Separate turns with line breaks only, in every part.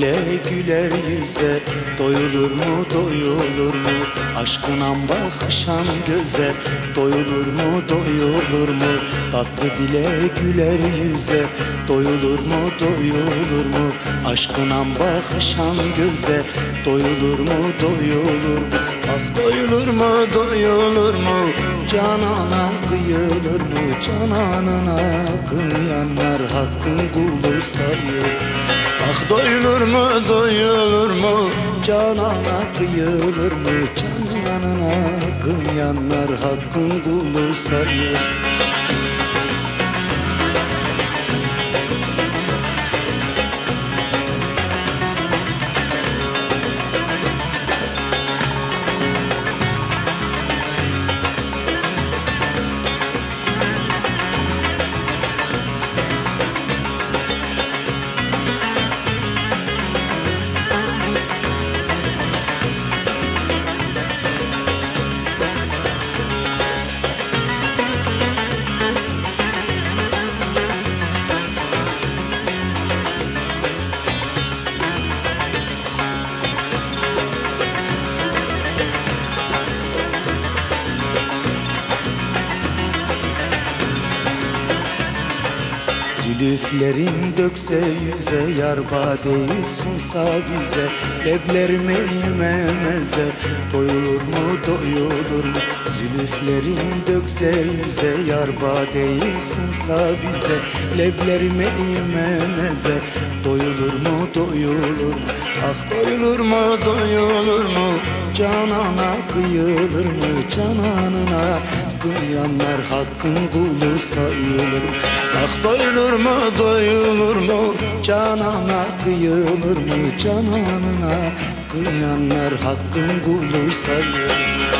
dile güler yüze Doyulur mu doyulur mu? Aşkına bakışan göze Doyulur mu doyulur mu? Tatlı dile güler yüze Doyulur mu doyulur mu? Aşkına bakışan göze Doyulur mu doyulur mu? Ah doyulur mu doyulur mu? Canana kıyılır mı? Cananına kıyanlar hakkın kulu sayır Ah doyulur mu doyulur mu? Canana kıyılır mı? Cananına kıyanlar hakkın kulu sayır Zülüflerin dökse yüze Yar badeyi sunsa bize. Leblerime yememeze Doyulur mu doyulur mu? Zülüflerin dökse yüze Yar badeyi sunsa bize. Leblerime yememeze Doyulur mu doyulur mu? Ah doyulur mu doyulur mu? Canana kıyılır mı Cananına kıyanlar hakkın kulu sayılır. Ah doyulur mu doyulur mu Canana kıyılır mı? Cananına kıyanlar hakkın kulu sayılır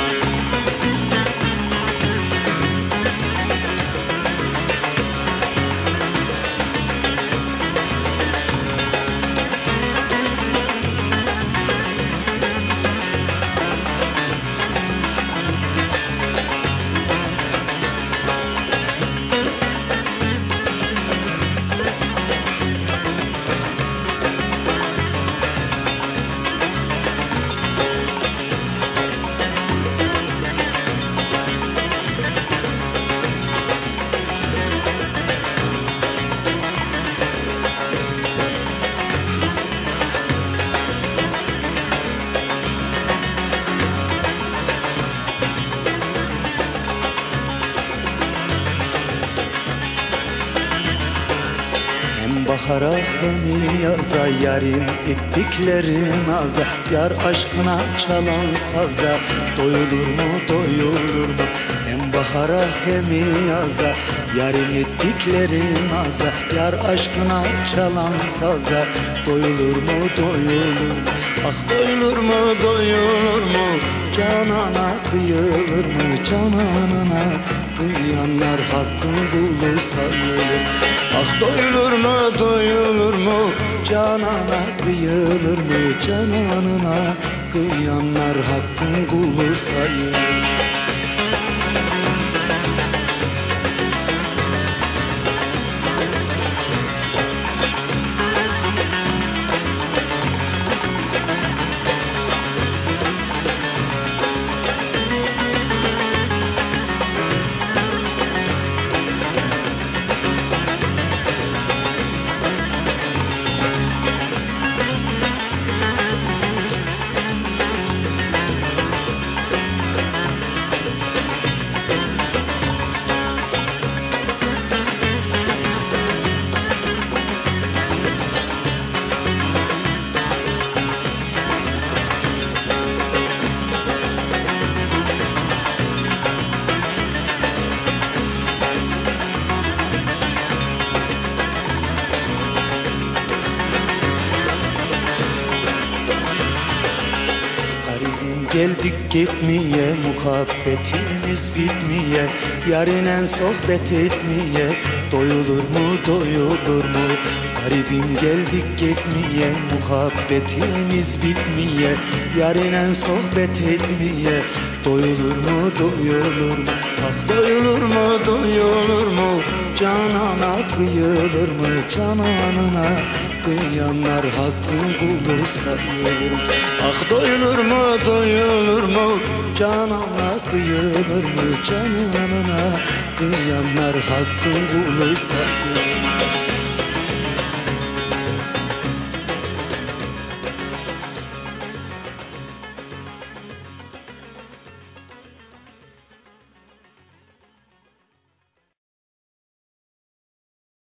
Hem bahara hem yaza yarim ettiklerin aza. Yar aşkına çalan saza doyulur mu doyulur mu? Hem bahara hem yaza yarim ettiklerin aza. Yar aşkına çalan saza doyulur mu doyulur mu? Ah doyulur mu doyulur mu? Canana kıyılır mı cananına Kıyanlar hakkın kulu sayılır Ah doyulur mu doyulur mu? Canana kıyılır mı? Cananına Kıyanlar hakkın kulu sayılır geldik gitmeye Muhabbetimiz bitmeye Yarinen sohbet etmeye Doyulur mu doyulur mu? Garibim geldik gitmeye Muhabbetimiz bitmeye Yarinen sohbet etmeye Doyulur mu doyulur mu? Ah doyulur mu doyulur mu? Canana kıyılır mı? Cananına kıyanlar hakkın kulu sayılır mı? Ah doyulur mu doyulur mu? Canana kıyılır mı? Cananına kıyanlar hakkın kulu sayılır mı?